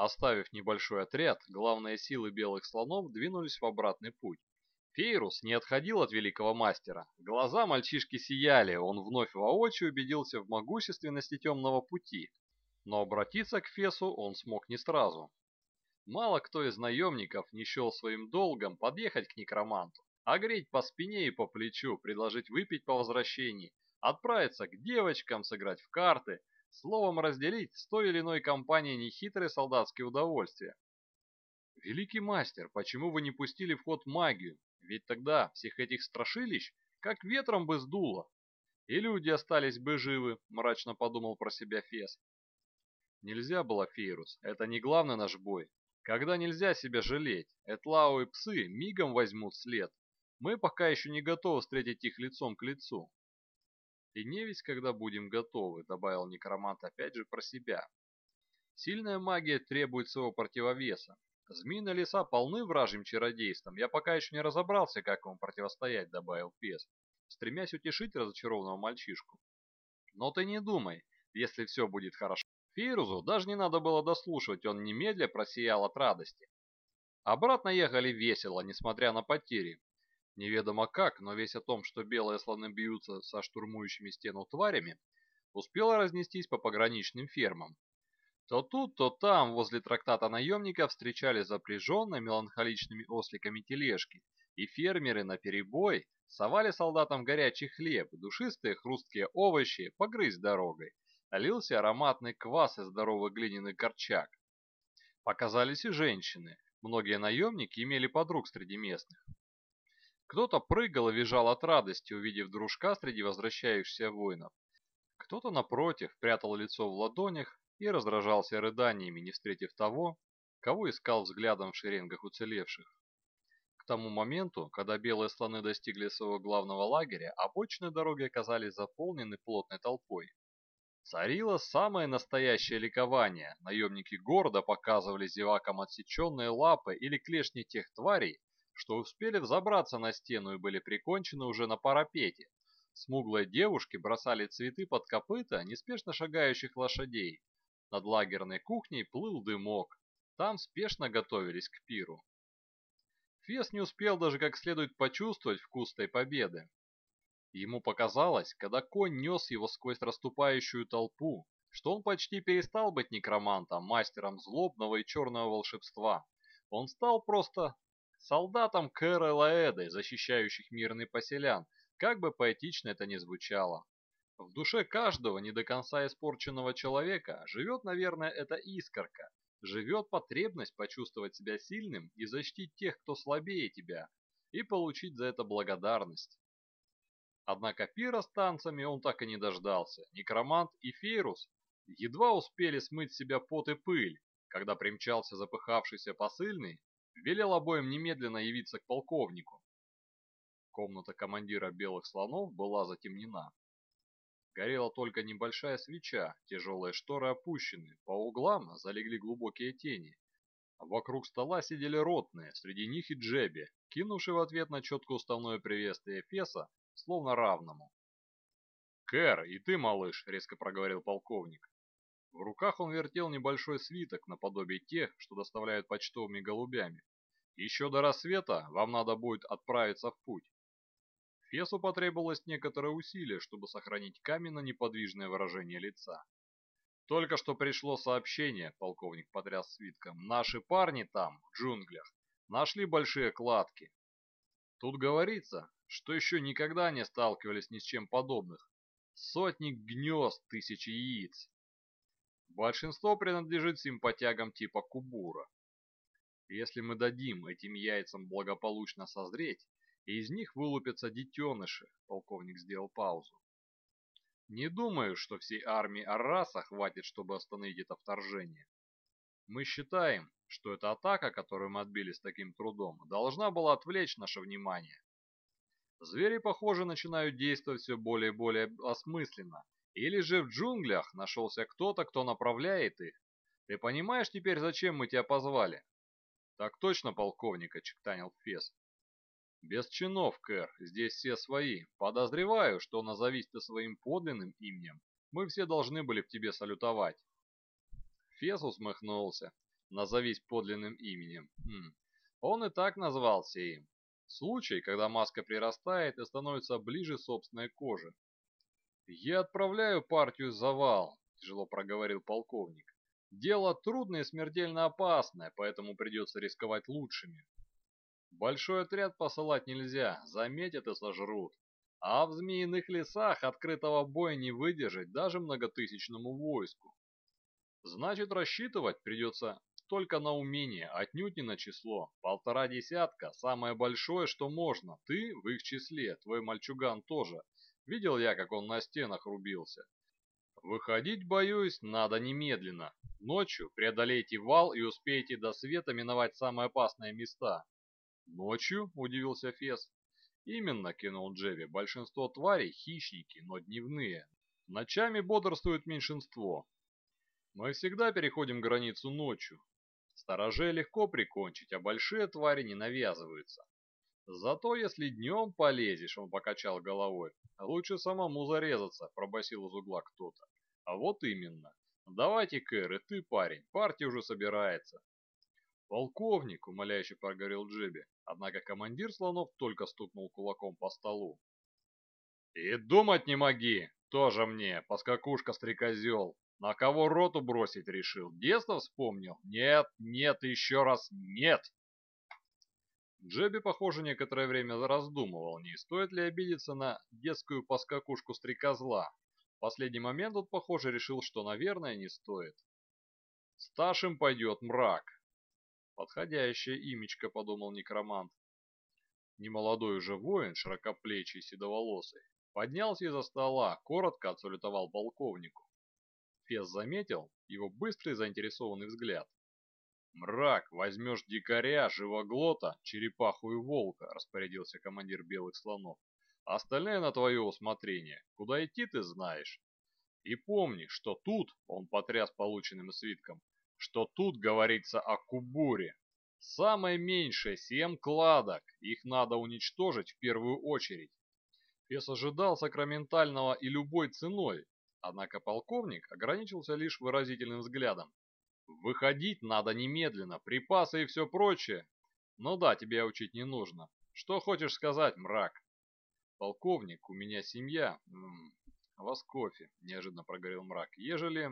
Оставив небольшой отряд, главные силы белых слонов двинулись в обратный путь. Фейрус не отходил от великого мастера. Глаза мальчишки сияли, он вновь воочию убедился в могущественности темного пути. Но обратиться к Фесу он смог не сразу. Мало кто из наемников не счел своим долгом подъехать к некроманту, огреть по спине и по плечу, предложить выпить по возвращении, отправиться к девочкам, сыграть в карты, словом разделить с той или иной компанией нехитрые солдатские удовольствия. «Великий мастер, почему вы не пустили в ход магию? Ведь тогда всех этих страшилищ как ветром бы сдуло. И люди остались бы живы», — мрачно подумал про себя Фес. Нельзя было, Фейрус, это не главный наш бой. Когда нельзя себя жалеть, Этлау и псы мигом возьмут след. Мы пока еще не готовы встретить их лицом к лицу. И не ведь когда будем готовы, добавил некромант опять же про себя. Сильная магия требует своего противовеса. Змеиные леса полны вражьим чародейством. Я пока еще не разобрался, как ему противостоять, добавил Пес, стремясь утешить разочарованного мальчишку. Но ты не думай, если все будет хорошо. Фирузу даже не надо было дослушивать, он немедля просиял от радости. Обратно ехали весело, несмотря на потери. Неведомо как, но весь о том, что белые слоны бьются со штурмующими стену тварями, успела разнестись по пограничным фермам. То тут, то там, возле трактата наемников, встречали запряженные меланхоличными осликами тележки, и фермеры наперебой совали солдатам горячий хлеб, душистые хрусткие овощи, погрызть дорогой лился ароматный квас из здоровых глиняных горчак. Показались и женщины. Многие наемники имели подруг среди местных. Кто-то прыгал и визжал от радости, увидев дружка среди возвращающихся воинов. Кто-то, напротив, прятал лицо в ладонях и раздражался рыданиями, не встретив того, кого искал взглядом в шеренгах уцелевших. К тому моменту, когда белые слоны достигли своего главного лагеря, обочные дороги оказались заполнены плотной толпой. Царило самое настоящее ликование. Наемники города показывали зевакам отсеченные лапы или клешни тех тварей, что успели взобраться на стену и были прикончены уже на парапете. Смуглые девушки бросали цветы под копыта неспешно шагающих лошадей. Над лагерной кухней плыл дымок. Там спешно готовились к пиру. Фес не успел даже как следует почувствовать вкус той победы. Ему показалось, когда конь нес его сквозь расступающую толпу, что он почти перестал быть некромантом, мастером злобного и черного волшебства. Он стал просто солдатом Кэра Лаэды, защищающих мирный поселян, как бы поэтично это ни звучало. В душе каждого не до конца испорченного человека живет, наверное, эта искорка, живет потребность почувствовать себя сильным и защитить тех, кто слабее тебя, и получить за это благодарность. Однако пира с танцами он так и не дождался. Некромант и Фейрус едва успели смыть с себя пот и пыль, когда примчался запыхавшийся посыльный, велел обоим немедленно явиться к полковнику. Комната командира белых слонов была затемнена. Горела только небольшая свеча, тяжелые шторы опущены, по углам залегли глубокие тени. Вокруг стола сидели ротные, среди них и Джеби, кинувший в ответ на четко уставное приветствие Феса словно равному. «Кэр, и ты, малыш», — резко проговорил полковник. В руках он вертел небольшой свиток наподобие тех, что доставляют почтовыми голубями. «Еще до рассвета вам надо будет отправиться в путь». Фесу потребовалось некоторое усилие, чтобы сохранить каменно-неподвижное выражение лица. «Только что пришло сообщение», — полковник потряс свитком. «Наши парни там, в джунглях, нашли большие кладки. Тут говорится, что еще никогда не сталкивались ни с чем подобных. Сотни гнезд, тысячи яиц. Большинство принадлежит симпатягам типа Кубура. Если мы дадим этим яйцам благополучно созреть, из них вылупятся детеныши, полковник сделал паузу. Не думаю, что всей армии Арраса хватит, чтобы остановить это вторжение. Мы считаем, что эта атака, которую мы отбили с таким трудом, должна была отвлечь наше внимание. Звери, похоже, начинают действовать все более и более осмысленно. Или же в джунглях нашелся кто-то, кто направляет их. Ты понимаешь теперь, зачем мы тебя позвали? Так точно, полковник, очектанил Фес. Без чинов, Кэр, здесь все свои. Подозреваю, что назовись ты своим подлинным именем, мы все должны были в тебе салютовать. Фес усмехнулся. Назовись подлинным именем. Хм. Он и так назвался им. Случай, когда маска прирастает и становится ближе собственной кожи. «Я отправляю партию завал», – тяжело проговорил полковник. «Дело трудное и смертельно опасное, поэтому придется рисковать лучшими. Большой отряд посылать нельзя, заметят и сожрут. А в змеиных лесах открытого боя не выдержать даже многотысячному войску. Значит, рассчитывать придется только на умение, отнюдь не на число. Полтора десятка – самое большое, что можно. Ты в их числе, твой мальчуган тоже. Видел я, как он на стенах рубился. Выходить, боюсь, надо немедленно. Ночью преодолейте вал и успейте до света миновать самые опасные места. Ночью, удивился Фес. Именно, кинул Джеви, большинство тварей хищники, но дневные. Ночами бодрствует меньшинство. Мы всегда переходим границу ночью, Сторожей легко прикончить, а большие твари не навязываются. Зато если днем полезешь, он покачал головой, лучше самому зарезаться, пробасил из угла кто-то. А вот именно. Давайте, Кэр, и ты, парень, партия уже собирается. Полковник, умоляюще проговорил Джеби, однако командир слонов только стукнул кулаком по столу. И думать не моги, тоже мне, поскакушка-стрекозел, на кого роту бросить решил? Детство вспомнил? Нет, нет, еще раз нет. Джеби, похоже, некоторое время раздумывал, не стоит ли обидеться на детскую поскакушку стрекозла. В последний момент он, похоже, решил, что, наверное, не стоит. Старшим пойдет мрак. Подходящее имечко, подумал некромант. Немолодой уже воин, широкоплечий, седоволосый, поднялся из-за стола, коротко отсалютовал полковнику. Фес заметил его быстрый заинтересованный взгляд. «Мрак, возьмешь дикаря, живоглота, черепаху и волка», — распорядился командир белых слонов. «Остальное на твое усмотрение. Куда идти ты знаешь. И помни, что тут, — он потряс полученным свитком, — что тут говорится о кубуре. Самое меньшее семь кладок, их надо уничтожить в первую очередь. Фес ожидал сакраментального и любой ценой, Однако полковник ограничился лишь выразительным взглядом. «Выходить надо немедленно, припасы и все прочее. Ну да, тебе учить не нужно. Что хочешь сказать, мрак?» «Полковник, у меня семья. М -м, вас кофе», — неожиданно проговорил мрак. «Ежели...»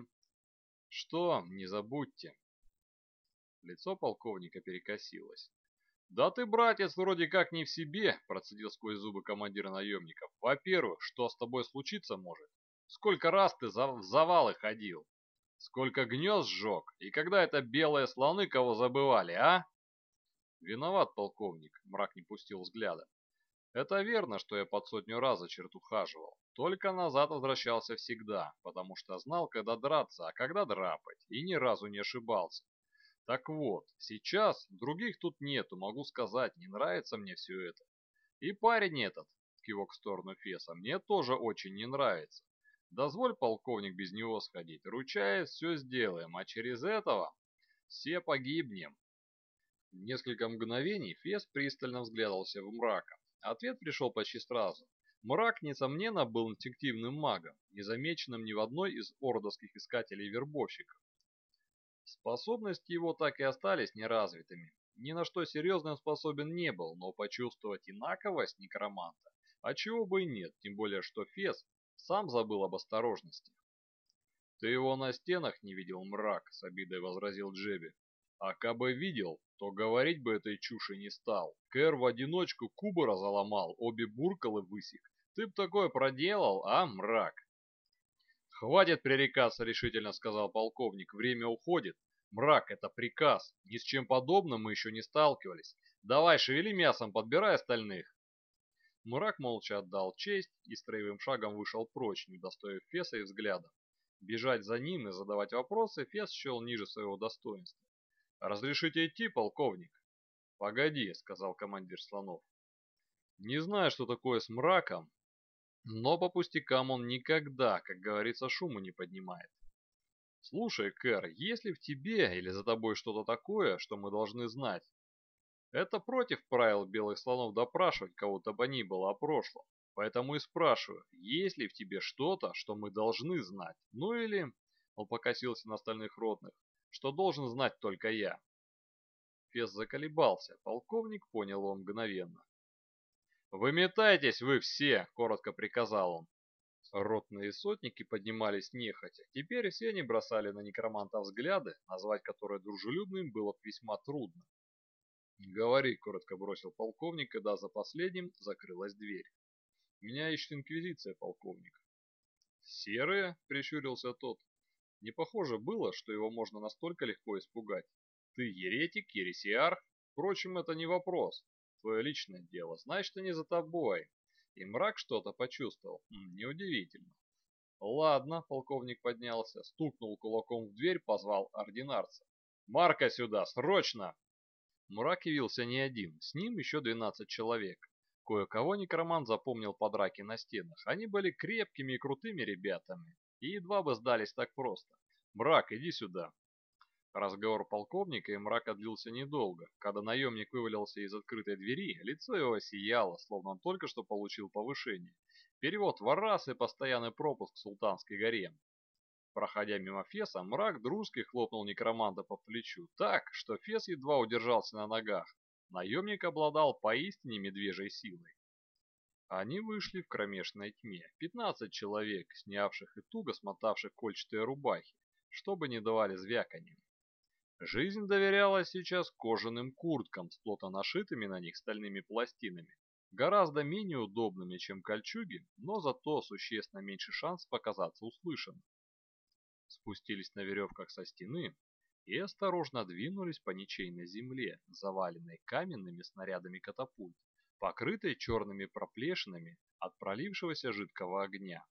«Что? Не забудьте». Лицо полковника перекосилось. «Да ты, братец, вроде как не в себе», — процедил сквозь зубы командира наемников. «Во-первых, что с тобой случиться может? Сколько раз ты в завалы ходил? Сколько гнезд сжег? И когда это белые слоны кого забывали, а? Виноват, полковник, мрак не пустил взгляда. Это верно, что я под сотню раз за черту хаживал. Только назад возвращался всегда, потому что знал, когда драться, а когда драпать, и ни разу не ошибался. Так вот, сейчас других тут нету, могу сказать, не нравится мне все это. И парень этот, кивок в сторону Феса, мне тоже очень не нравится. Дозволь, полковник, без него сходить. Ручаясь, все сделаем, а через этого все погибнем. Несколько мгновений Фес пристально взглядывался в мрака. Ответ пришел почти сразу. Мрак, несомненно, был инстинктивным магом, незамеченным ни в одной из ордовских искателей-вербовщиков. Способности его так и остались неразвитыми. Ни на что серьезно он способен не был, но почувствовать инаковость некроманта, а чего бы и нет, тем более что Фес сам забыл об осторожности. «Ты его на стенах не видел, мрак», — с обидой возразил Джеби. «А кабы видел, то говорить бы этой чуши не стал. Кэр в одиночку кубы разломал, обе буркалы высек. Ты б такое проделал, а, мрак?» «Хватит пререкаться», — решительно сказал полковник. «Время уходит. Мрак — это приказ. Ни с чем подобным мы еще не сталкивались. Давай, шевели мясом, подбирай остальных». Мрак молча отдал честь и строевым шагом вышел прочь, не удостоив Феса и взгляда. Бежать за ним и задавать вопросы Фес счел ниже своего достоинства. «Разрешите идти, полковник?» «Погоди», — сказал командир слонов. «Не знаю, что такое с мраком, но по пустякам он никогда, как говорится, шуму не поднимает. Слушай, Кэр, есть ли в тебе или за тобой что-то такое, что мы должны знать? Это против правил белых слонов допрашивать кого-то бы ни было о прошлом. Поэтому и спрашиваю, есть ли в тебе что-то, что мы должны знать? Ну или... Он покосился на остальных родных. Что должен знать только я. Фес заколебался, полковник понял его мгновенно. «Выметайтесь вы все!» — коротко приказал он. Ротные сотники поднимались нехотя. Теперь все они бросали на некроманта взгляды, назвать которые дружелюбным было весьма трудно. «Говори», — коротко бросил полковник, когда за последним закрылась дверь. «Меня ищет инквизиция, полковник». «Серые?» — прищурился тот. Не похоже было, что его можно настолько легко испугать. «Ты еретик, ересиарх? Впрочем, это не вопрос. Твое личное дело, значит, не за тобой. И мрак что-то почувствовал. Неудивительно. Ладно, полковник поднялся, стукнул кулаком в дверь, позвал ординарца. «Марка сюда, срочно!» Мрак явился не один, с ним еще 12 человек. Кое-кого некромант запомнил по драке на стенах. Они были крепкими и крутыми ребятами, и едва бы сдались так просто. «Мрак, иди сюда!» Разговор полковника и мрака длился недолго. Когда наемник вывалился из открытой двери, лицо его сияло, словно он только что получил повышение. Перевод в Арас и постоянный пропуск в Султанский гарем. Проходя мимо Феса, мрак дружески хлопнул некроманта по плечу так, что Фес едва удержался на ногах. Наемник обладал поистине медвежьей силой. Они вышли в кромешной тьме. Пятнадцать человек, снявших и туго смотавших кольчатые рубахи, чтобы не давали звяканья. Жизнь доверялась сейчас кожаным курткам с плотно нашитыми на них стальными пластинами, гораздо менее удобными, чем кольчуги, но зато существенно меньше шанс показаться услышанным. Спустились на веревках со стены и осторожно двинулись по ничейной земле, заваленной каменными снарядами катапульт, покрытой черными проплешинами от пролившегося жидкого огня.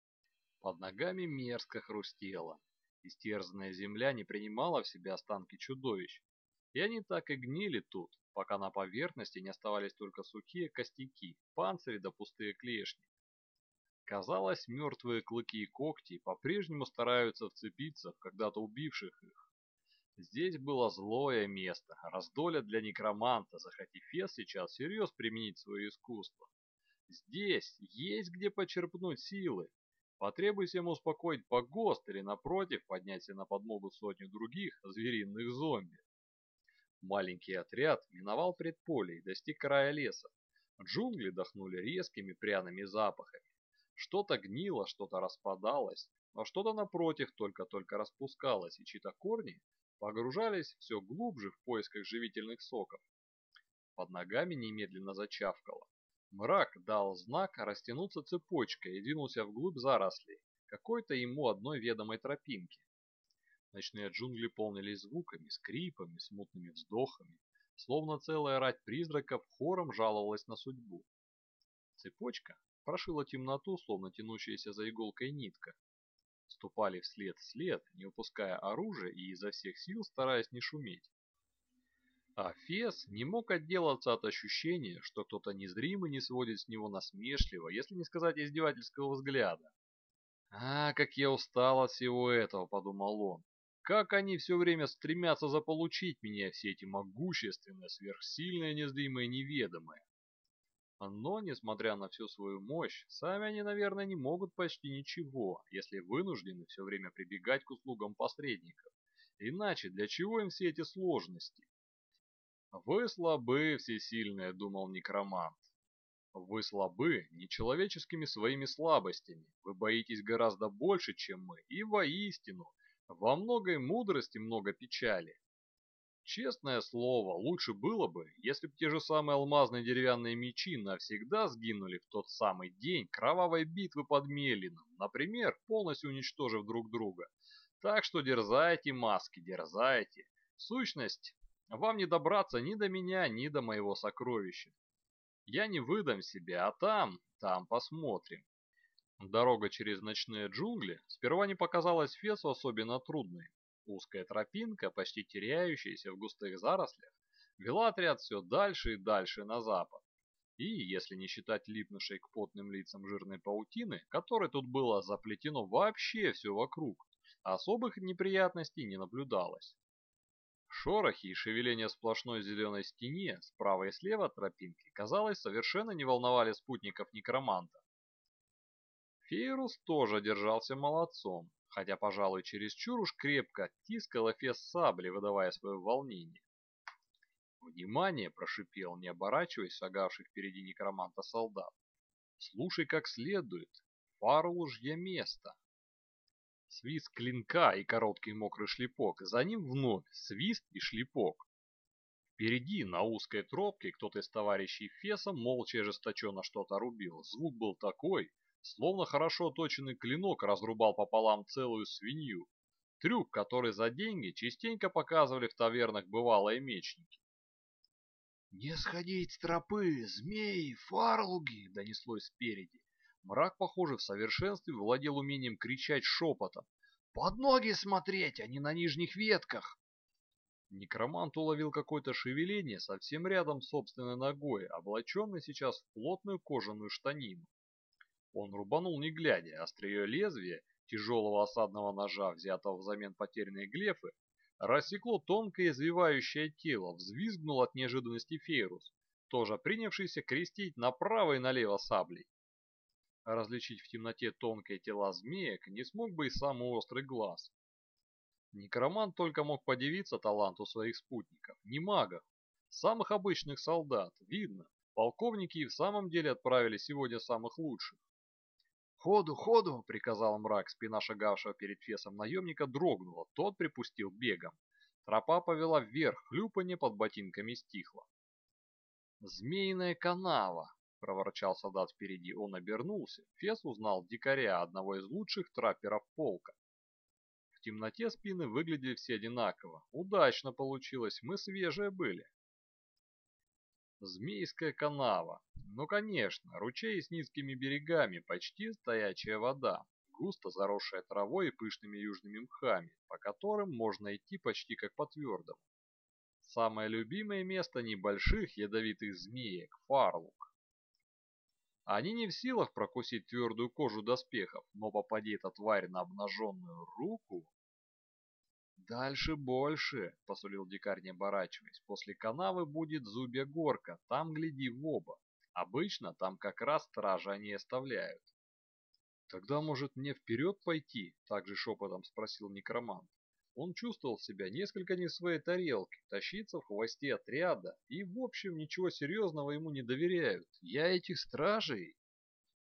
Под ногами мерзко хрустело, Истерзанная земля не принимала в себя останки чудовищ, и они так и гнили тут, пока на поверхности не оставались только сухие костяки, панцири да пустые клешни. Казалось, мертвые клыки и когти по-прежнему стараются вцепиться в когда-то убивших их. Здесь было злое место, раздолье для некроманта, захотев Фес сейчас всерьез применить свое искусство. Здесь есть где почерпнуть силы, Потребуйся ему успокоить погост или, напротив, поднять на подмогу сотню других звериных зомби. Маленький отряд миновал предполе и достиг края леса. Джунгли дохнули резкими пряными запахами. Что-то гнило, что-то распадалось, но что-то напротив только-только распускалось, и чьи-то корни погружались все глубже в поисках живительных соков. Под ногами немедленно зачавкало. Мрак дал знак растянуться цепочкой и двинулся вглубь зарослей, какой-то ему одной ведомой тропинки. Ночные джунгли полнились звуками, скрипами, смутными вздохами, словно целая рать призраков хором жаловалась на судьбу. Цепочка прошила темноту, словно тянущаяся за иголкой нитка. Ступали вслед вслед, не упуская оружия и изо всех сил стараясь не шуметь. А Фес не мог отделаться от ощущения, что кто-то незримый не сводит с него насмешливо, если не сказать издевательского взгляда. «А, как я устал от всего этого», — подумал он. «Как они все время стремятся заполучить меня, все эти могущественные, сверхсильные, незримые, неведомые». Но, несмотря на всю свою мощь, сами они, наверное, не могут почти ничего, если вынуждены все время прибегать к услугам посредников. Иначе для чего им все эти сложности? «Вы слабы, всесильные», — думал некромант. «Вы слабы нечеловеческими своими слабостями. Вы боитесь гораздо больше, чем мы, и воистину, во многой мудрости много печали. Честное слово, лучше было бы, если бы те же самые алмазные деревянные мечи навсегда сгинули в тот самый день кровавой битвы под Мелином, например, полностью уничтожив друг друга. Так что дерзайте, маски, дерзайте. Сущность вам не добраться ни до меня, ни до моего сокровища. Я не выдам себя, а там, там посмотрим. Дорога через ночные джунгли сперва не показалась Фесу особенно трудной. Узкая тропинка, почти теряющаяся в густых зарослях, вела отряд все дальше и дальше на запад. И, если не считать липнувшей к потным лицам жирной паутины, которой тут было заплетено вообще все вокруг, особых неприятностей не наблюдалось. Шорохи и шевеление сплошной зеленой стене справа и слева от тропинки, казалось, совершенно не волновали спутников некроманта. Фейрус тоже держался молодцом, хотя, пожалуй, чересчур уж крепко тискал эфес сабли, выдавая свое волнение. «Внимание!» – прошипел, не оборачиваясь, шагавший впереди некроманта солдат. «Слушай как следует. Фарлужье место!» Свист клинка и короткий мокрый шлепок, за ним вновь свист и шлепок. Впереди, на узкой тропке, кто-то из товарищей Феса молча и ожесточенно что-то рубил. Звук был такой, словно хорошо точенный клинок разрубал пополам целую свинью. Трюк, который за деньги частенько показывали в тавернах бывалые мечники. «Не сходить с тропы, змеи, фарлуги!» — донеслось спереди. Мрак, похоже, в совершенстве владел умением кричать шепотом. «Под ноги смотреть, а не на нижних ветках!» Некромант уловил какое-то шевеление совсем рядом с собственной ногой, облаченной сейчас в плотную кожаную штанину. Он рубанул не глядя, острие лезвия тяжелого осадного ножа, взятого взамен потерянной глефы, рассекло тонкое извивающее тело, взвизгнул от неожиданности Фейрус, тоже принявшийся крестить направо и налево саблей. Различить в темноте тонкие тела змеек не смог бы и самый острый глаз. Некромант только мог подивиться таланту своих спутников, не магов, самых обычных солдат, видно, полковники и в самом деле отправили сегодня самых лучших. «Ходу, ходу!» — приказал мрак, спина шагавшего перед фесом наемника дрогнула, тот припустил бегом. Тропа повела вверх, хлюпанье под ботинками стихло. «Змеиная канава!» — проворчал солдат впереди. Он обернулся. Фес узнал дикаря, одного из лучших трапперов полка. В темноте спины выглядели все одинаково. Удачно получилось, мы свежие были. Змейская канава. Ну, конечно, ручей с низкими берегами, почти стоячая вода, густо заросшая травой и пышными южными мхами, по которым можно идти почти как по твердому. Самое любимое место небольших ядовитых змеек – фарлук. Они не в силах прокусить твердую кожу доспехов, но попади эта тварь на обнаженную руку... «Дальше больше», — посулил дикарь, не оборачиваясь. «После канавы будет зубья горка, там гляди в оба. Обычно там как раз стражи они оставляют». «Тогда, может, мне вперед пойти?» — также шепотом спросил некромант. Он чувствовал себя несколько не в своей тарелке, тащиться в хвосте отряда, и, в общем, ничего серьезного ему не доверяют. Я этих стражей...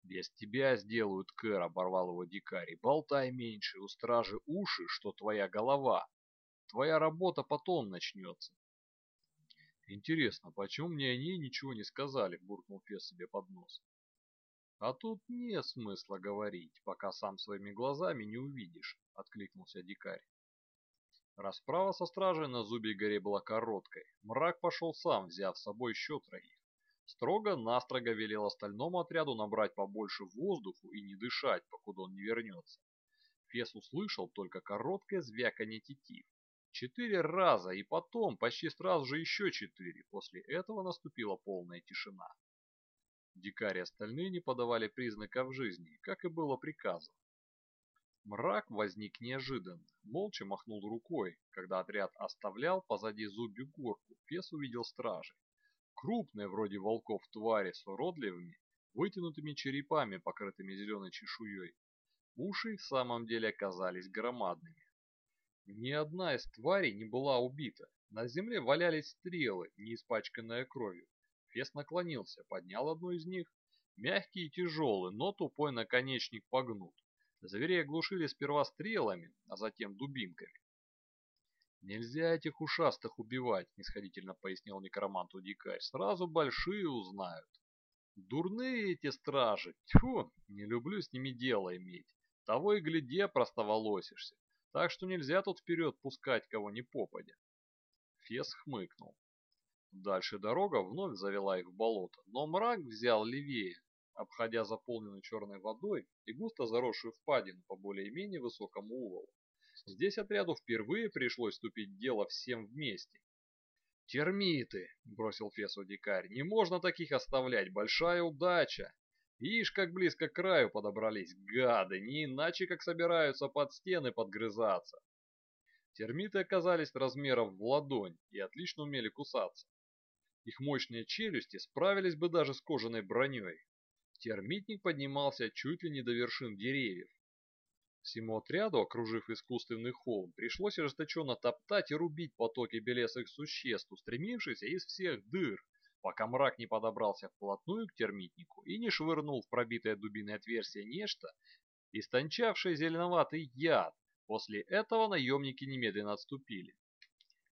«Без тебя сделают, Кэр», — оборвал его дикарь. «Болтай меньше, у стражи уши, что твоя голова. Твоя работа потом начнется». «Интересно, почему мне они ничего не сказали?» — буркнул Фес себе под нос. «А тут нет смысла говорить, пока сам своими глазами не увидишь», — откликнулся дикарь. Расправа со стражей на Зубе горе была короткой. Мрак пошел сам, взяв с собой еще троих. Строго-настрого велел остальному отряду набрать побольше воздуху и не дышать, покуда он не вернется. Фес услышал только короткое звяканье тетив. Четыре раза, и потом почти сразу же еще четыре. После этого наступила полная тишина. Дикари остальные не подавали признаков жизни, как и было приказано. Мрак возник неожиданно, молча махнул рукой. Когда отряд оставлял позади зубью горку, Фес увидел стражей. Крупные, вроде волков, твари с уродливыми, вытянутыми черепами, покрытыми зеленой чешуей. Уши в самом деле оказались громадными. Ни одна из тварей не была убита. На земле валялись стрелы, не испачканные кровью. Фес наклонился, поднял одну из них. Мягкий и тяжелый, но тупой наконечник погнут. Зверей оглушили сперва стрелами, а затем дубинками. «Нельзя этих ушастых убивать», — нисходительно пояснил некроманту дикарь. «Сразу большие узнают». «Дурные эти стражи! Тьфу, не люблю с ними дело иметь. Того и гляди, простоволосишься. Так что нельзя тут вперед пускать кого ни попадя». Фес хмыкнул. Дальше дорога вновь завела их в болото, но мрак взял левее, обходя заполненную черной водой и густо заросшую впадину по более-менее высокому увалу. Здесь отряду впервые пришлось вступить в дело всем вместе. «Термиты!» — бросил Фесу дикарь. «Не можно таких оставлять, большая удача!» Ишь, как близко к краю подобрались, гады, не иначе, как собираются под стены подгрызаться. Термиты оказались размером в ладонь и отлично умели кусаться. Их мощные челюсти справились бы даже с кожаной броней, Термитник поднимался чуть ли не до вершин деревьев. Всему отряду, окружив искусственный холм, пришлось ожесточенно топтать и рубить потоки белесых существ, устремившихся из всех дыр, пока мрак не подобрался вплотную к термитнику и не швырнул в пробитое дубиной отверстие нечто, истончавшее зеленоватый яд. После этого наемники немедленно отступили.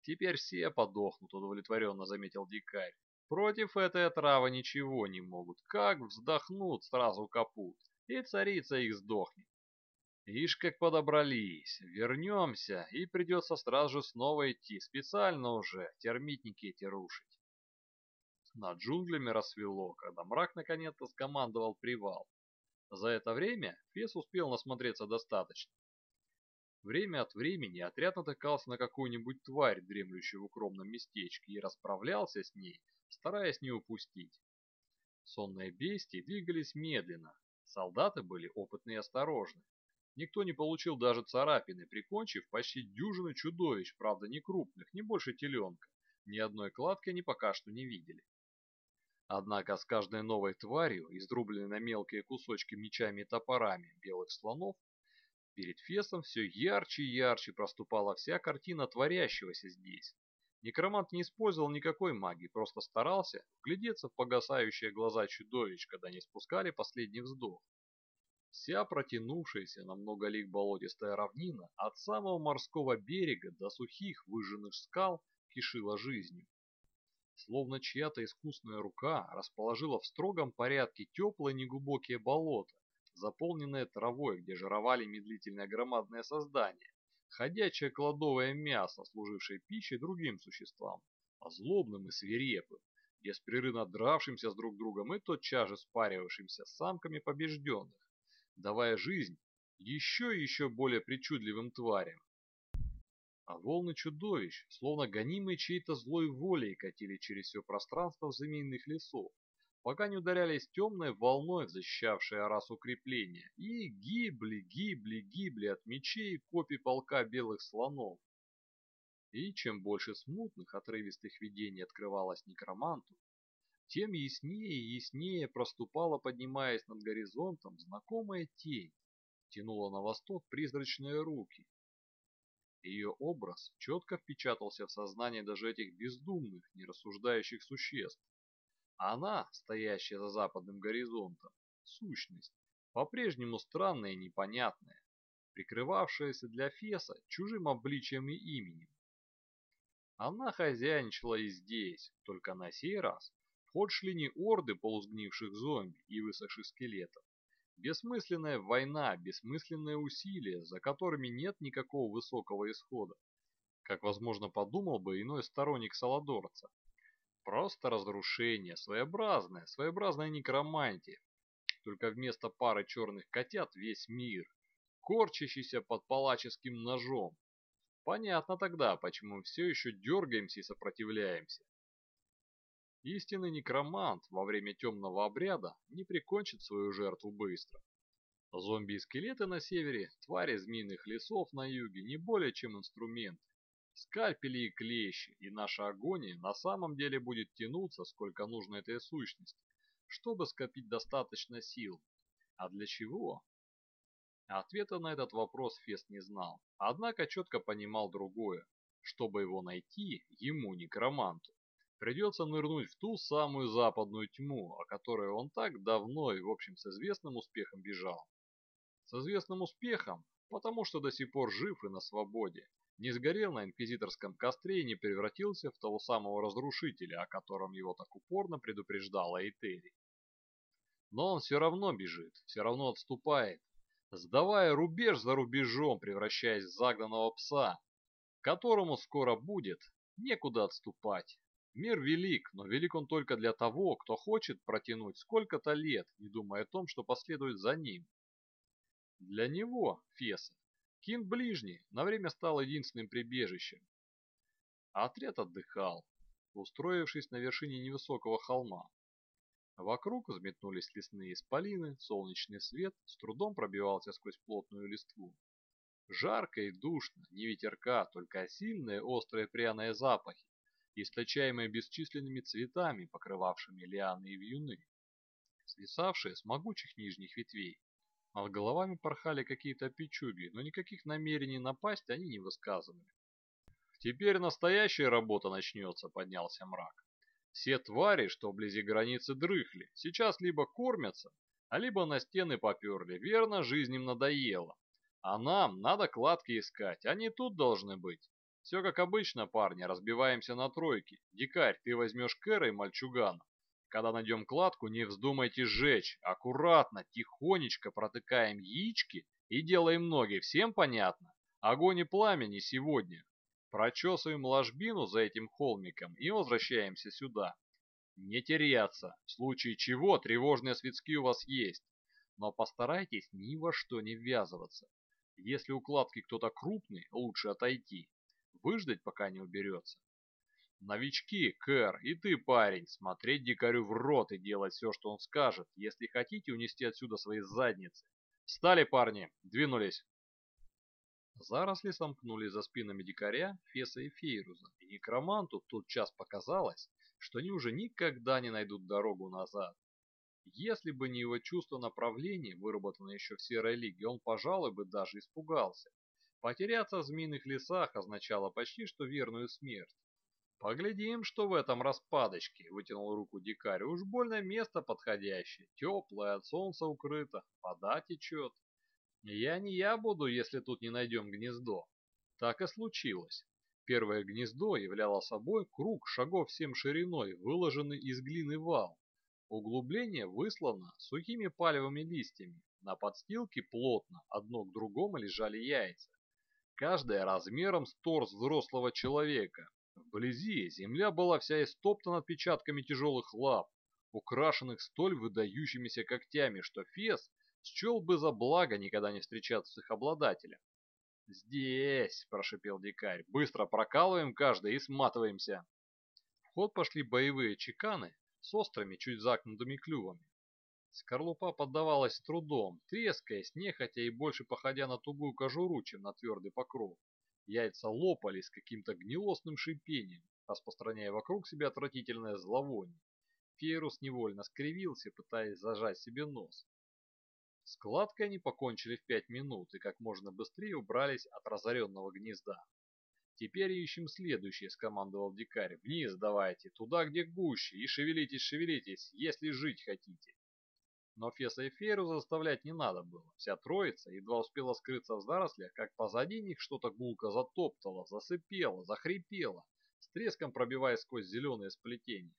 «Теперь все подохнут», — удовлетворенно заметил дикарь. «Против этой отравы ничего не могут. Как вздохнут, сразу капут, и царица их сдохнет. Ишь, как подобрались. Вернемся, и придется сразу же снова идти, специально уже, термитники эти рушить. Над джунглями рассвело, когда мрак наконец-то скомандовал привал. За это время Фес успел насмотреться достаточно. Время от времени отряд натыкался на какую-нибудь тварь, дремлющую в укромном местечке, и расправлялся с ней, стараясь не упустить. Сонные бестии двигались медленно, солдаты были опытны и осторожны. Никто не получил даже царапины, прикончив почти дюжину чудовищ, правда не крупных, не больше теленка. Ни одной кладки они пока что не видели. Однако с каждой новой тварью, изрубленной на мелкие кусочки мечами и топорами белых слонов, перед Фесом все ярче и ярче проступала вся картина творящегося здесь. Некромант не использовал никакой магии, просто старался вглядеться в погасающие глаза чудовищ, когда они спускали последний вздох. Вся протянувшаяся на много лиг болотистая равнина от самого морского берега до сухих выжженных скал кишила жизнью. Словно чья-то искусная рука расположила в строгом порядке теплые неглубокие болота, заполненные травой, где жировали медлительное громадное создание, ходячее кладовое мясо, служившее пищей другим существам, злобным и свирепым, беспрерывно дравшимся с друг другом и тотчас же спаривавшимся с самками побежденных, давая жизнь еще и еще более причудливым тварям, а волны чудовищ, словно гонимые чьей-то злой волей, катили через все пространство змеиных лесов, пока не ударялись темной волной, защищавшей раз укрепления, и гибли, гибли, гибли от мечей и копий полка белых слонов. И чем больше смутных, отрывистых видений открывалось некроманту, тем яснее и яснее проступала, поднимаясь над горизонтом, знакомая тень, тянула на восток призрачные руки, ее образ четко впечатался в сознание даже этих бездумных, нерассуждающих существ. Она, стоящая за западным горизонтом, сущность, по-прежнему странная и непонятная, прикрывавшаяся для Феса чужим обличием и именем. Она хозяйничала и здесь, только на сей раз ход шли не орды полузгнивших зомби и высохших скелетов, Бессмысленная война, бессмысленные усилия, за которыми нет никакого высокого исхода, как, возможно, подумал бы иной сторонник Саладорца. Просто разрушение, своеобразное, своеобразная некромантия. Только вместо пары черных котят весь мир, корчащийся под палаческим ножом. Понятно тогда, почему мы все еще дергаемся и сопротивляемся. Истинный некромант во время темного обряда не прикончит свою жертву быстро. Зомби и скелеты на севере, твари змеиных лесов на юге не более чем инструменты. Скальпели и клещи, и наша агония на самом деле будет тянуться, сколько нужно этой сущности, чтобы скопить достаточно сил. А для чего? Ответа на этот вопрос Фест не знал, однако четко понимал другое. Чтобы его найти, ему, некроманту, придется нырнуть в ту самую западную тьму, о которой он так давно и, в общем, с известным успехом бежал. С известным успехом, потому что до сих пор жив и на свободе, не сгорел на инквизиторском костре и не превратился в того самого разрушителя, о котором его так упорно предупреждала Этери. Но он все равно бежит, все равно отступает, сдавая рубеж за рубежом, превращаясь в загнанного пса, которому скоро будет некуда отступать. Мир велик, но велик он только для того, кто хочет протянуть сколько-то лет, не думая о том, что последует за ним. Для него, Феса, Кин ближний на время стал единственным прибежищем. А отряд отдыхал, устроившись на вершине невысокого холма. Вокруг взметнулись лесные исполины, солнечный свет с трудом пробивался сквозь плотную листву. Жарко и душно, не ветерка, только сильные острые пряные запахи, источаемые бесчисленными цветами, покрывавшими лианы и вьюны, свисавшие с могучих нижних ветвей. Над головами порхали какие-то печуги, но никаких намерений напасть они не высказывали. «Теперь настоящая работа начнется», — поднялся мрак. «Все твари, что вблизи границы дрыхли, сейчас либо кормятся, а либо на стены поперли. Верно, жизнь им надоела. А нам надо кладки искать, они тут должны быть. Все как обычно, парни, разбиваемся на тройки. Дикарь, ты возьмешь Кэра и мальчугана. Когда найдем кладку, не вздумайте сжечь. Аккуратно, тихонечко протыкаем яички и делаем ноги. Всем понятно? Огонь и пламя не сегодня. Прочесываем ложбину за этим холмиком и возвращаемся сюда. Не теряться. В случае чего тревожные свитки у вас есть. Но постарайтесь ни во что не ввязываться. Если у кладки кто-то крупный, лучше отойти. Выждать, пока не уберется. Новички, Кэр, и ты, парень, смотреть дикарю в рот и делать все, что он скажет, если хотите унести отсюда свои задницы. Встали, парни, двинулись. Заросли сомкнулись за спинами дикаря, Феса и Фейруза, и некроманту в тот час показалось, что они уже никогда не найдут дорогу назад. Если бы не его чувство направления, выработанное еще в Серой Лиге, он, пожалуй, бы даже испугался. Потеряться в змеиных лесах означало почти что верную смерть. «Поглядим, что в этом распадочке», — вытянул руку дикарь. «Уж больно место подходящее, теплое, от солнца укрыто, вода течет. Я не я буду, если тут не найдем гнездо». Так и случилось. Первое гнездо являло собой круг шагов семь шириной, выложенный из глины вал. Углубление выслано сухими палевыми листьями. На подстилке плотно, одно к другому лежали яйца. Каждое размером с торс взрослого человека, Вблизи земля была вся истоптана отпечатками тяжелых лап, украшенных столь выдающимися когтями, что Фес счел бы за благо никогда не встречаться с их обладателем. «Здесь!» – прошипел дикарь. «Быстро прокалываем каждый и сматываемся!» В ход пошли боевые чеканы с острыми, чуть загнутыми клювами. Скорлупа поддавалась трудом, трескаясь, нехотя и больше походя на тугую кожуру, чем на твердый покров. Яйца лопались каким-то гнилостным шипением, распространяя вокруг себя отвратительное зловоние. Фейрус невольно скривился, пытаясь зажать себе нос. Складкой они покончили в пять минут и как можно быстрее убрались от разоренного гнезда. «Теперь ищем следующее», — скомандовал дикарь. «Вниз давайте, туда, где гуще, и шевелитесь, шевелитесь, если жить хотите». Но Феса и Фейру заставлять не надо было. Вся троица едва успела скрыться в зарослях, как позади них что-то гулко затоптало, засыпело, захрипело, с треском пробиваясь сквозь зеленые сплетения.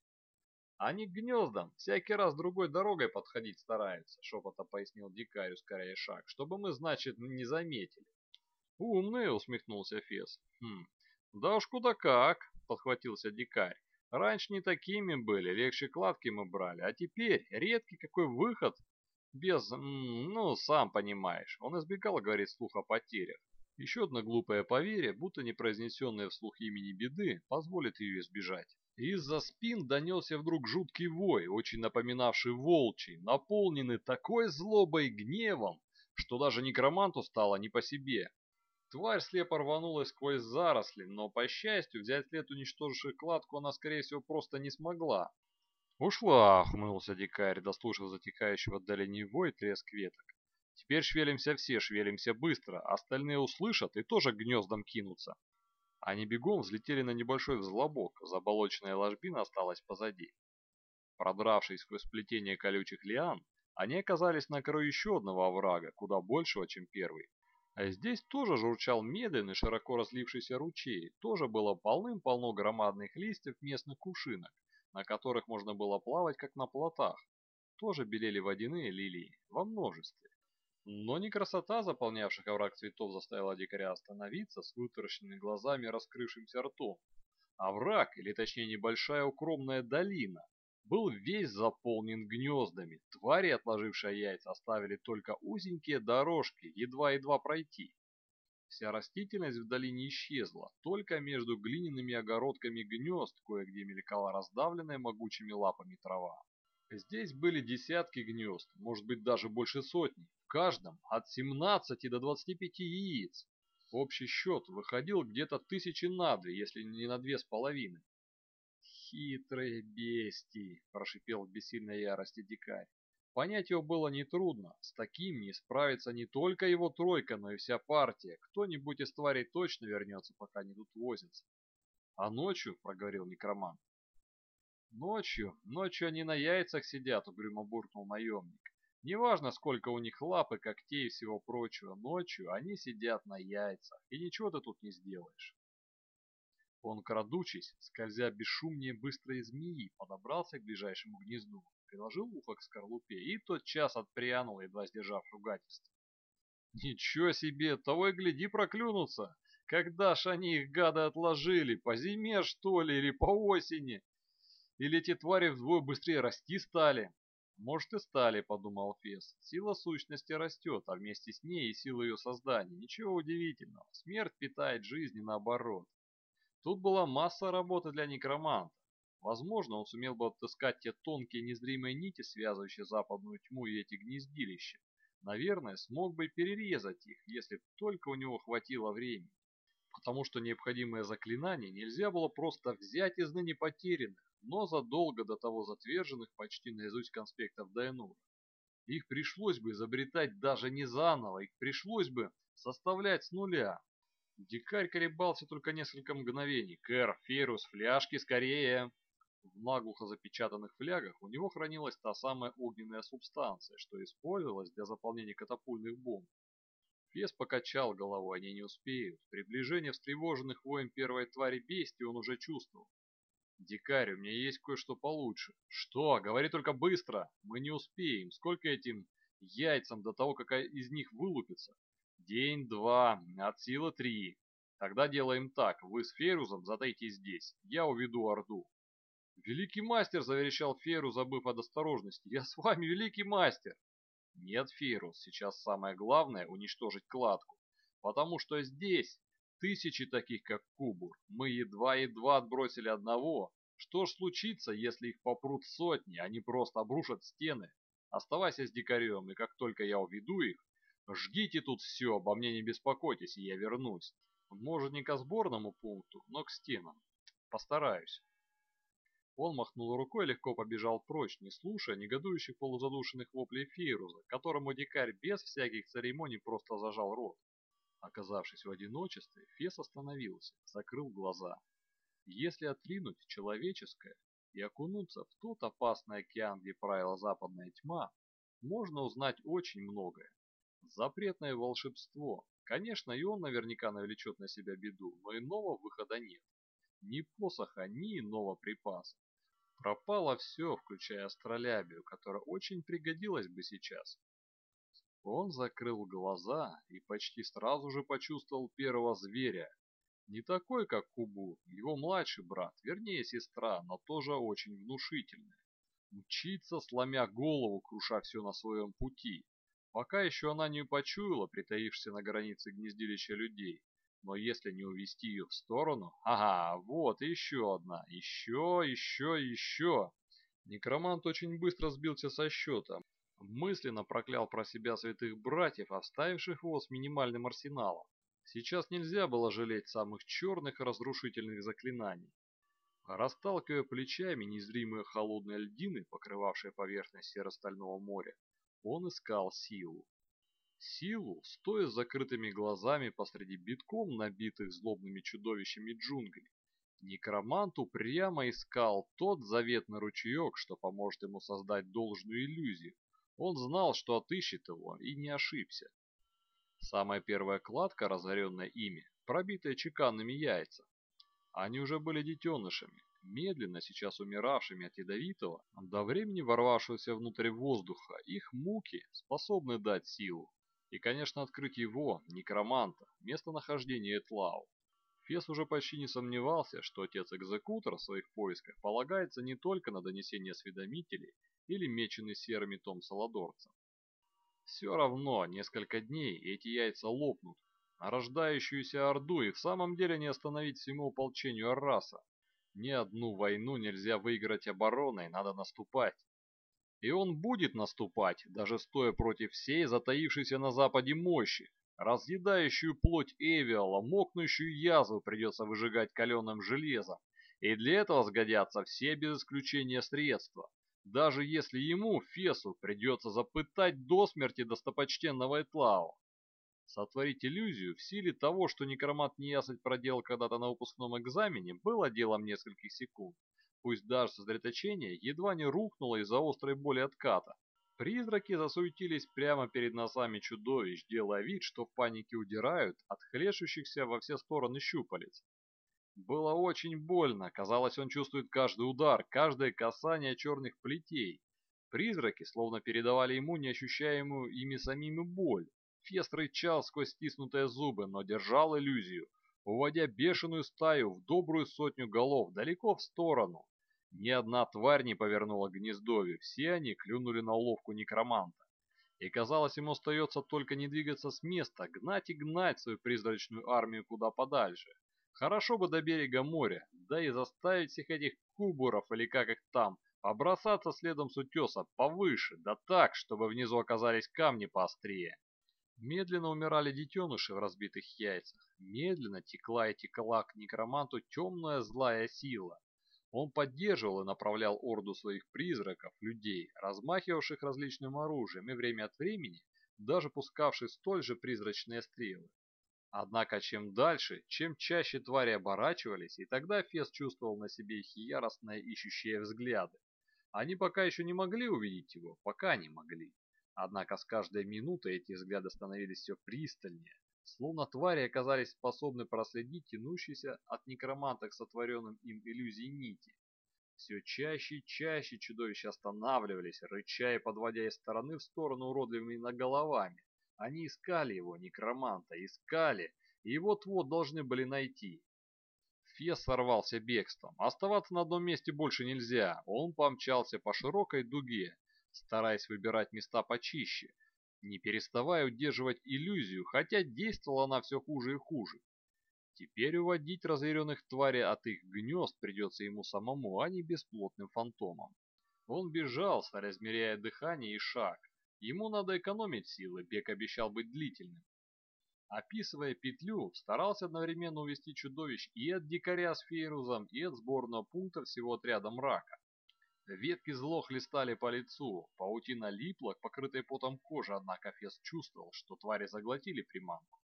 «Они к гнездам всякий раз другой дорогой подходить стараются», — шепотом пояснил дикарь, ускоряя шаг, «чтобы мы, значит, не заметили». «Умные», — усмехнулся Фес. «Хм, да уж куда как», — подхватился дикарь. Раньше не такими были, легче кладки мы брали, а теперь редкий какой выход без, ну, сам понимаешь. Он избегал говорить вслух о потерях. Еще одно глупое поверье, будто не произнесенное вслух имени беды, позволит ее избежать. Из-за спин донесся вдруг жуткий вой, очень напоминавший волчий, наполненный такой злобой и гневом, что даже некроманту стало не по себе. Тварь слепо рванулась сквозь заросли, но, по счастью, взять след уничтожившей кладку она, скорее всего, просто не смогла. «Ушла!» — ухмылся дикарь, дослушав затихающего отдаление вой треск веток. «Теперь швелимся все, швелимся быстро, остальные услышат и тоже к гнездам кинутся». Они бегом взлетели на небольшой взлобок, заболоченная ложбина осталась позади. Продравшись сквозь сплетение колючих лиан, они оказались на краю еще одного оврага, куда большего, чем первый. А здесь тоже журчал медленный, широко разлившийся ручей, тоже было полным-полно громадных листьев местных кувшинок, на которых можно было плавать, как на плотах. Тоже белели водяные лилии, во множестве. Но не красота заполнявших овраг цветов заставила дикаря остановиться с вытаращенными глазами и раскрывшимся ртом. Овраг, или точнее небольшая укромная долина, был весь заполнен гнездами. Твари, отложившие яйца, оставили только узенькие дорожки, едва-едва пройти. Вся растительность в долине исчезла, только между глиняными огородками гнезд кое-где мелькала раздавленная могучими лапами трава. Здесь были десятки гнезд, может быть даже больше сотни, в каждом от 17 до 25 яиц. Общий счет выходил где-то тысячи на две, если не на две с половиной. «Хитрые бестии!» – прошипел в бессильной ярости дикарь. Понять его было нетрудно, с таким не справится не только его тройка, но и вся партия. Кто-нибудь из тварей точно вернется, пока они тут возятся. А ночью, проговорил некромант. Ночью, ночью они на яйцах сидят, угрюмо буркнул наемник. Неважно, сколько у них лап и когтей и всего прочего, ночью они сидят на яйцах, и ничего ты тут не сделаешь. Он, крадучись, скользя бесшумнее быстрой змеи, подобрался к ближайшему гнезду, приложил ухо к скорлупе и тотчас отпрянул, едва сдержав ругательство. «Ничего себе, того и гляди проклюнутся! Когда ж они их, гады, отложили? По зиме, что ли, или по осени? Или эти твари вдвое быстрее расти стали?» «Может и стали», — подумал Фес. «Сила сущности растет, а вместе с ней и сила ее создания. Ничего удивительного. Смерть питает жизнь и наоборот. Тут была масса работы для некроманта. Возможно, он сумел бы отыскать те тонкие незримые нити, связывающие западную тьму и эти гнездилища. Наверное, смог бы перерезать их, если только у него хватило времени. Потому что необходимое заклинание нельзя было просто взять из ныне потерянных, но задолго до того затверженных почти наизусть конспектов Дайнура. Их пришлось бы изобретать даже не заново, их пришлось бы составлять с нуля. Дикарь колебался только несколько мгновений. «Кэр, Ферус, фляжки скорее!» В наглухо запечатанных флягах у него хранилась та самая огненная субстанция, что использовалась для заполнения катапульных бомб. Фес покачал головой, они не успеют. Приближение встревоженных воем первой твари бестии он уже чувствовал. «Дикарь, у меня есть кое-что получше». «Что? Говори только быстро. Мы не успеем. Сколько этим яйцам до того, как из них вылупится?» «День-два. От силы три. Тогда делаем так. Вы с Ферузом затайте здесь. Я уведу Орду». «Великий мастер!» – заверещал Феру, забыв от осторожности. «Я с вами, великий мастер!» «Нет, Ферус, сейчас самое главное – уничтожить кладку. Потому что здесь Тысячи таких, как Кубур. Мы едва-едва отбросили одного. Что ж случится, если их попрут сотни, они просто обрушат стены? Оставайся с дикарем, и как только я уведу их, жгите тут все, обо мне не беспокойтесь, и я вернусь. Может, не к сборному пункту, но к стенам. Постараюсь. Он махнул рукой и легко побежал прочь, не слушая негодующих полузадушенных воплей Фейруза, которому дикарь без всяких церемоний просто зажал рот. Оказавшись в одиночестве, Фес остановился, закрыл глаза. Если отринуть человеческое и окунуться в тот опасный океан, где правила западная тьма, можно узнать очень многое. Запретное волшебство. Конечно, и он наверняка навлечет на себя беду, но иного выхода нет. Ни посоха, ни иного припаса. Пропало все, включая астролябию, которая очень пригодилась бы сейчас. Он закрыл глаза и почти сразу же почувствовал первого зверя. Не такой, как Кубу, его младший брат, вернее сестра, но тоже очень внушительная. Мчится, сломя голову, круша все на своем пути. Пока еще она не почуяла притаившихся на границе гнездилища людей. Но если не увести ее в сторону... Ага, вот еще одна. Еще, еще, еще. Некромант очень быстро сбился со счета. Мысленно проклял про себя святых братьев, оставивших его с минимальным арсеналом. Сейчас нельзя было жалеть самых черных разрушительных заклинаний. Расталкивая плечами незримые холодные льдины, покрывавшие поверхность серо-стального моря, он искал силу. Силу, стоя с закрытыми глазами посреди битком набитых злобными чудовищами джунглей. Некромант упрямо искал тот заветный ручеек, что поможет ему создать должную иллюзию, он знал, что отыщет его, и не ошибся. Самая первая кладка, разоренная ими, пробитая чеканными яйца. Они уже были детенышами, медленно сейчас умиравшими от ядовитого, до времени ворвавшегося внутрь воздуха, их муки способны дать силу. И, конечно, открыть его, некроманта, местонахождение Этлау. Фес уже почти не сомневался, что отец-экзекутор в своих поисках полагается не только на донесение осведомителей или меченый серыми том Саладорцем. Все равно, несколько дней эти яйца лопнут, а рождающуюся Орду и в самом деле не остановить всему ополчению Арраса. Ни одну войну нельзя выиграть обороной, надо наступать. И он будет наступать, даже стоя против всей затаившейся на западе мощи. Разъедающую плоть Эвиала, мокнущую язву придется выжигать каленым железом. И для этого сгодятся все без исключения средства. даже если ему, Фесу, придется запытать до смерти достопочтенного Этлау. Сотворить иллюзию в силе того, что некромат неясыть проделал когда-то на выпускном экзамене, было делом нескольких секунд. Пусть даже сосредоточение едва не рухнуло из-за острой боли отката. Призраки засуетились прямо перед носами чудовищ, делая вид, что в панике удирают от хлещущихся во все стороны щупалец. Было очень больно, казалось, он чувствует каждый удар, каждое касание черных плетей. Призраки словно передавали ему неощущаемую ими самими боль. Фест рычал сквозь стиснутые зубы, но держал иллюзию, уводя бешеную стаю в добрую сотню голов далеко в сторону. Ни одна тварь не повернула к гнездовью, все они клюнули на уловку некроманта. И казалось, ему остается только не двигаться с места, гнать и гнать свою призрачную армию куда подальше. Хорошо бы до берега моря, да и заставить всех этих кубуров, или как их там, побросаться следом с утеса повыше, да так, чтобы внизу оказались камни поострее. Медленно умирали детеныши в разбитых яйцах, медленно текла и текла к некроманту темная злая сила. Он поддерживал и направлял орду своих призраков, людей, размахивавших различным оружием и время от времени даже пускавших столь же призрачные стрелы. Однако чем дальше, чем чаще твари оборачивались, и тогда Фес чувствовал на себе их яростные ищущие взгляды. Они пока еще не могли увидеть его, пока не могли. Однако с каждой минутой эти взгляды становились все пристальнее, Словно твари оказались способны проследить тянущиеся от некроманта к сотворенным им иллюзии нити. Все чаще и чаще чудовища останавливались, рыча и подводя из стороны в сторону уродливыми головами. Они искали его, некроманта, искали, и вот-вот должны были найти. Фес сорвался бегством. Оставаться на одном месте больше нельзя. Он помчался по широкой дуге, стараясь выбирать места почище, не переставая удерживать иллюзию, хотя действовала она все хуже и хуже. Теперь уводить разъяренных тварей от их гнезд придется ему самому, а не бесплотным фантомам. Он бежал, соразмеряя дыхание и шаг. Ему надо экономить силы, бег обещал быть длительным. Описывая петлю, старался одновременно увести чудовищ и от дикаря с фейрузом, и от сборного пункта всего отряда мрака. Ветки зло хлестали по лицу, паутина липла к покрытой потом коже, однако Фес чувствовал, что твари заглотили приманку.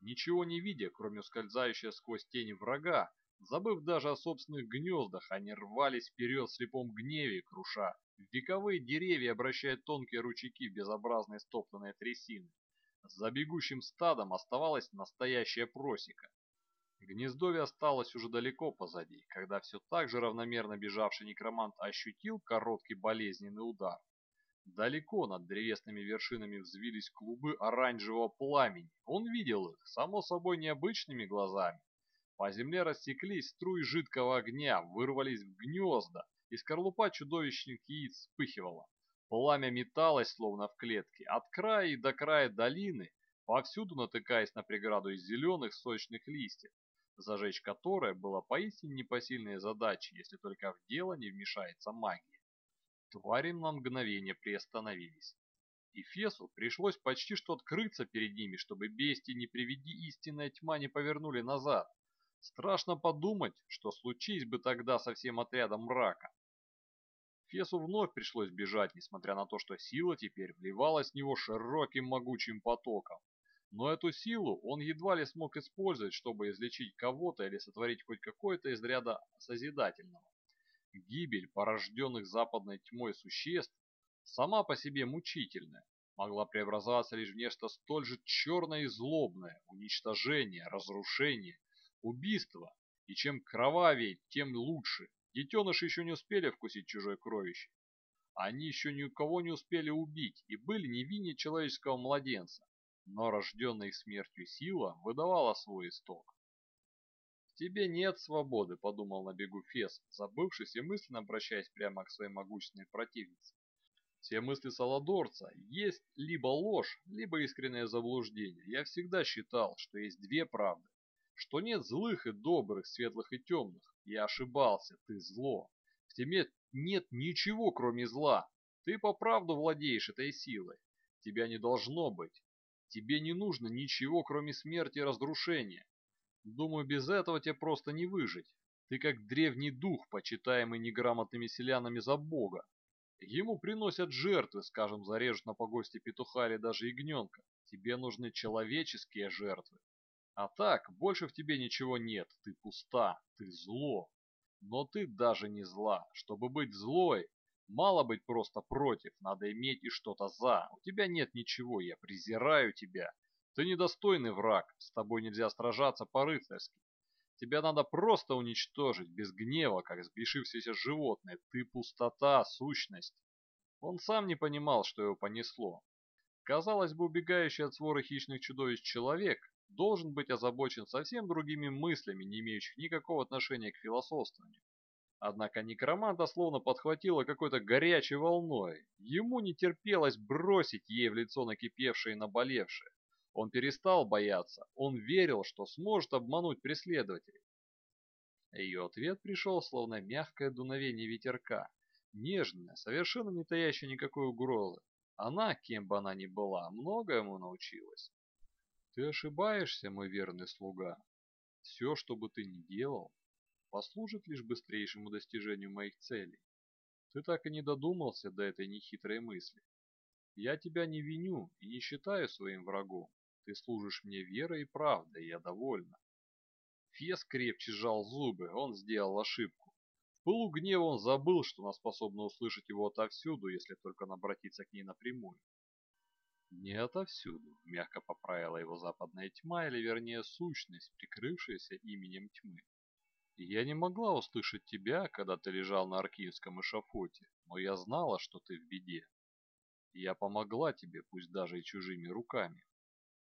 Ничего не видя, кроме скользающей сквозь тени врага, забыв даже о собственных гнездах, они рвались вперед в слепом гневе, круша вековые деревья, обращая тонкие ручейки в безобразные стоптанные трясины. За бегущим стадом оставалась настоящая просека. Гнездовье осталось уже далеко позади, когда все так же равномерно бежавший некромант ощутил короткий болезненный удар. Далеко над древесными вершинами взвились клубы оранжевого пламени. Он видел их, само собой, необычными глазами. По земле растеклись струи жидкого огня, вырвались в гнезда, и скорлупа чудовищных яиц вспыхивала. Пламя металось, словно в клетке, от края и до края долины, повсюду натыкаясь на преграду из зеленых сочных листьев зажечь которое было поистине непосильной задачей, если только в дело не вмешается магия. Твари на мгновение приостановились. И Фесу пришлось почти что открыться перед ними, чтобы бести не приведи истинная тьма не повернули назад. Страшно подумать, что случись бы тогда со всем отрядом мрака. Фесу вновь пришлось бежать, несмотря на то, что сила теперь вливалась в него широким могучим потоком. Но эту силу он едва ли смог использовать, чтобы излечить кого-то или сотворить хоть какое-то из ряда созидательного. Гибель порожденных западной тьмой существ сама по себе мучительная, могла преобразоваться лишь в нечто столь же черное и злобное, уничтожение, разрушение, убийство. И чем кровавее, тем лучше. Детеныши еще не успели вкусить чужой кровище. Они еще ни у кого не успели убить и были невиннее человеческого младенца но рожденная их смертью сила выдавала свой исток. «В тебе нет свободы», — подумал на бегу Фес, забывшись и мысленно обращаясь прямо к своей могущественной противнице. Все мысли Саладорца есть либо ложь, либо искреннее заблуждение. Я всегда считал, что есть две правды, что нет злых и добрых, светлых и темных. Я ошибался, ты зло. В тебе нет ничего, кроме зла. Ты по правду владеешь этой силой. Тебя не должно быть. Тебе не нужно ничего, кроме смерти и разрушения. Думаю, без этого тебе просто не выжить. Ты как древний дух, почитаемый неграмотными селянами за бога. Ему приносят жертвы, скажем, зарежут на погосте петуха или даже ягненка. Тебе нужны человеческие жертвы. А так, больше в тебе ничего нет, ты пуста, ты зло. Но ты даже не зла. Чтобы быть злой, мало быть просто против, надо иметь и что-то за. У тебя нет ничего, я презираю тебя. Ты недостойный враг, с тобой нельзя сражаться по-рыцарски. Тебя надо просто уничтожить, без гнева, как сбешившееся животное. Ты пустота, сущность. Он сам не понимал, что его понесло. Казалось бы, убегающий от свора хищных чудовищ человек должен быть озабочен совсем другими мыслями, не имеющих никакого отношения к философствованию. Однако некроманта словно подхватило какой-то горячей волной. Ему не терпелось бросить ей в лицо накипевшее и наболевшее. Он перестал бояться, он верил, что сможет обмануть преследователей. Ее ответ пришел словно мягкое дуновение ветерка, нежное, совершенно не таящее никакой угрозы. Она, кем бы она ни была, многому научилась. Ты ошибаешься, мой верный слуга. Все, что бы ты ни делал, послужит лишь быстрейшему достижению моих целей. Ты так и не додумался до этой нехитрой мысли. Я тебя не виню и не считаю своим врагом. Ты служишь мне верой и правдой, и я довольна. Фес крепче сжал зубы, он сделал ошибку. В пылу гнева он забыл, что она способна услышать его отовсюду, если только он обратится к ней напрямую. «Не отовсюду», — мягко поправила его западная тьма, или вернее сущность, прикрывшаяся именем тьмы. «Я не могла услышать тебя, когда ты лежал на аркивском эшафоте, но я знала, что ты в беде. Я помогла тебе, пусть даже и чужими руками.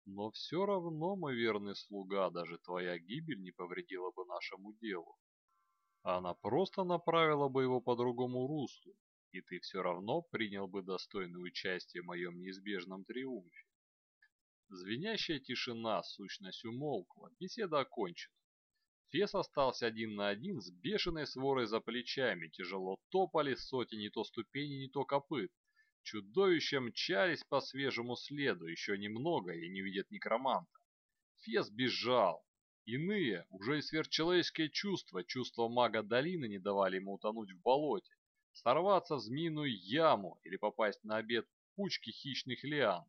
Но все равно, мой верный слуга, даже твоя гибель не повредила бы нашему делу. Она просто направила бы его по другому руслу, и ты все равно принял бы достойное участие в моем неизбежном триумфе. Звенящая тишина, сущность умолкла, беседа окончена. Фес остался один на один с бешеной сворой за плечами, тяжело топали сотни не то ступеней, не то копыт, Чудовища мчались по свежему следу, еще немного и не увидят некроманта. Фес бежал. Иные, уже и сверхчеловеческие чувства, чувства мага долины не давали ему утонуть в болоте, сорваться в змеиную яму или попасть на обед кучки хищных лиан.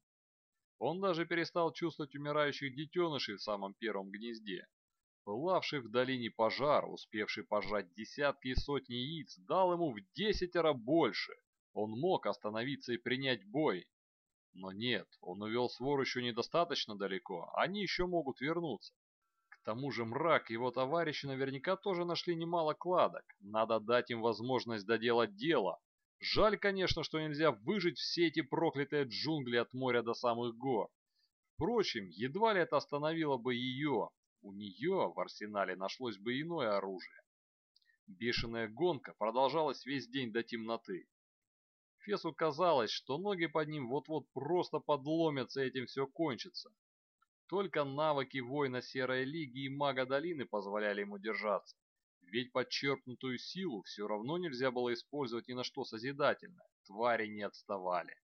Он даже перестал чувствовать умирающих детенышей в самом первом гнезде. Пылавший в долине пожар, успевший пожрать десятки и сотни яиц, дал ему в десятеро больше. Он мог остановиться и принять бой. Но нет, он увел свор еще недостаточно далеко, они еще могут вернуться. К тому же мрак и его товарищи наверняка тоже нашли немало кладок. Надо дать им возможность доделать дело. Жаль, конечно, что нельзя выжить все эти проклятые джунгли от моря до самых гор. Впрочем, едва ли это остановило бы ее. У нее в арсенале нашлось бы иное оружие. Бешеная гонка продолжалась весь день до темноты. Фесу казалось, что ноги под ним вот-вот просто подломятся этим все кончится. Только навыки воина Серой Лиги и мага Долины позволяли ему держаться. Ведь подчеркнутую силу все равно нельзя было использовать ни на что созидательное. Твари не отставали.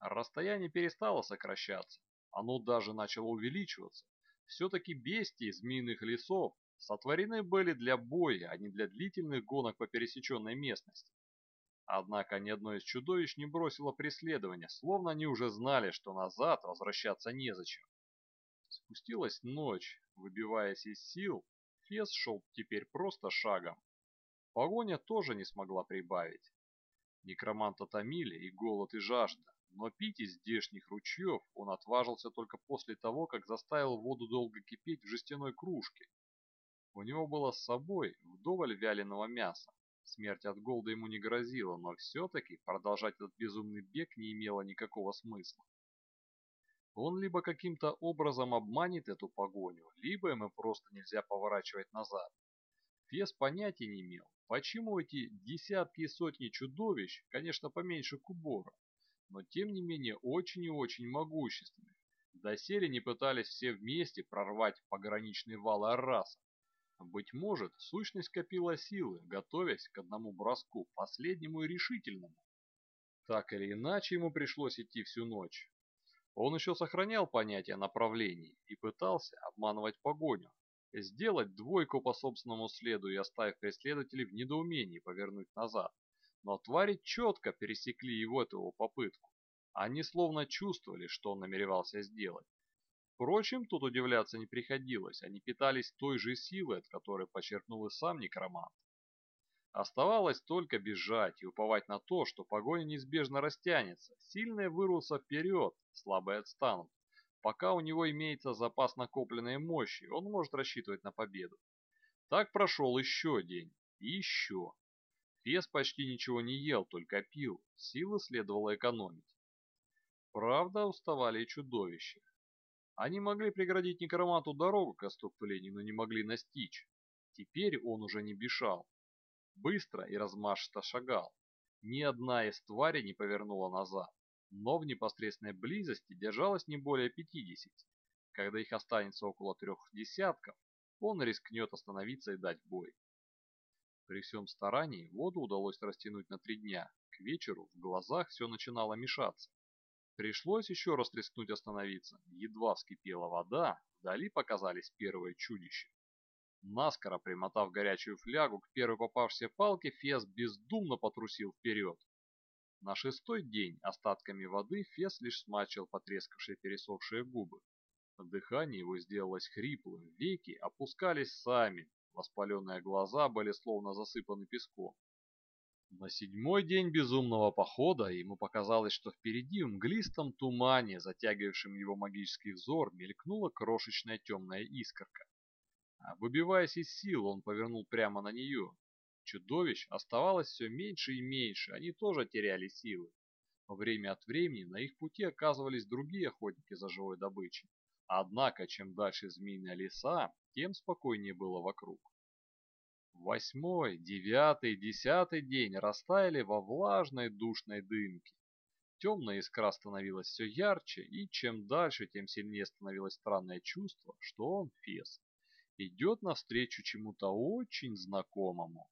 Расстояние перестало сокращаться. Оно даже начало увеличиваться. Все-таки бестии змеиных лесов сотворены были для боя, а не для длительных гонок по пересеченной местности. Однако ни одно из чудовищ не бросило преследование, словно они уже знали, что назад возвращаться незачем. Спустилась ночь, выбиваясь из сил, Фес шел теперь просто шагом. Погоня тоже не смогла прибавить. Некроманта томили и голод, и жажда, но пить из здешних ручьев он отважился только после того, как заставил воду долго кипеть в жестяной кружке. У него было с собой вдоволь вяленого мяса, Смерть от голода ему не грозила, но все-таки продолжать этот безумный бег не имело никакого смысла. Он либо каким-то образом обманет эту погоню, либо ему просто нельзя поворачивать назад. Фес понятия не имел, почему эти десятки и сотни чудовищ, конечно, поменьше Кубора, но тем не менее очень и очень могущественных, доселе не пытались все вместе прорвать пограничный вал Арраса. Быть может, сущность копила силы, готовясь к одному броску, последнему и решительному. Так или иначе, ему пришлось идти всю ночь. Он еще сохранял понятие направлений и пытался обманывать погоню, сделать двойку по собственному следу и оставив преследователей в недоумении повернуть назад. Но твари четко пересекли его эту попытку. Они словно чувствовали, что он намеревался сделать. Впрочем, тут удивляться не приходилось, они питались той же силой, от которой почерпнул и сам некромант. Оставалось только бежать и уповать на то, что погоня неизбежно растянется, сильные вырвутся вперед, слабые отстанут. Пока у него имеется запас накопленной мощи, он может рассчитывать на победу. Так прошел еще день, и еще. Фес почти ничего не ел, только пил, силы следовало экономить. Правда, уставали и чудовища. Они могли преградить некроманту дорогу к отступлению, но не могли настичь. Теперь он уже не бежал. Быстро и размашисто шагал. Ни одна из тварей не повернула назад, но в непосредственной близости держалось не более пятидесяти. Когда их останется около трех десятков, он рискнет остановиться и дать бой. При всем старании воду удалось растянуть на три дня. К вечеру в глазах все начинало мешаться. Пришлось еще раз рискнуть остановиться. Едва вскипела вода, вдали показались первые чудища. Наскоро примотав горячую флягу к первой попавшейся палке, Фес бездумно потрусил вперед. На шестой день остатками воды Фес лишь смачил потрескавшие пересохшие губы. Дыхание его сделалось хриплым, веки опускались сами, воспаленные глаза были словно засыпаны песком. На седьмой день безумного похода ему показалось, что впереди в мглистом тумане, затягивавшем его магический взор, мелькнула крошечная темная искорка. А выбиваясь из сил, он повернул прямо на нее. Чудовищ оставалось все меньше и меньше, они тоже теряли силы. Время от времени на их пути оказывались другие охотники за живой добычей. Однако, чем дальше змеиные леса, тем спокойнее было вокруг. Восьмой, девятый, десятый день растаяли во влажной душной дымке. Темная искра становилась все ярче, и чем дальше, тем сильнее становилось странное чувство, что он, Фес, идет навстречу чему-то очень знакомому.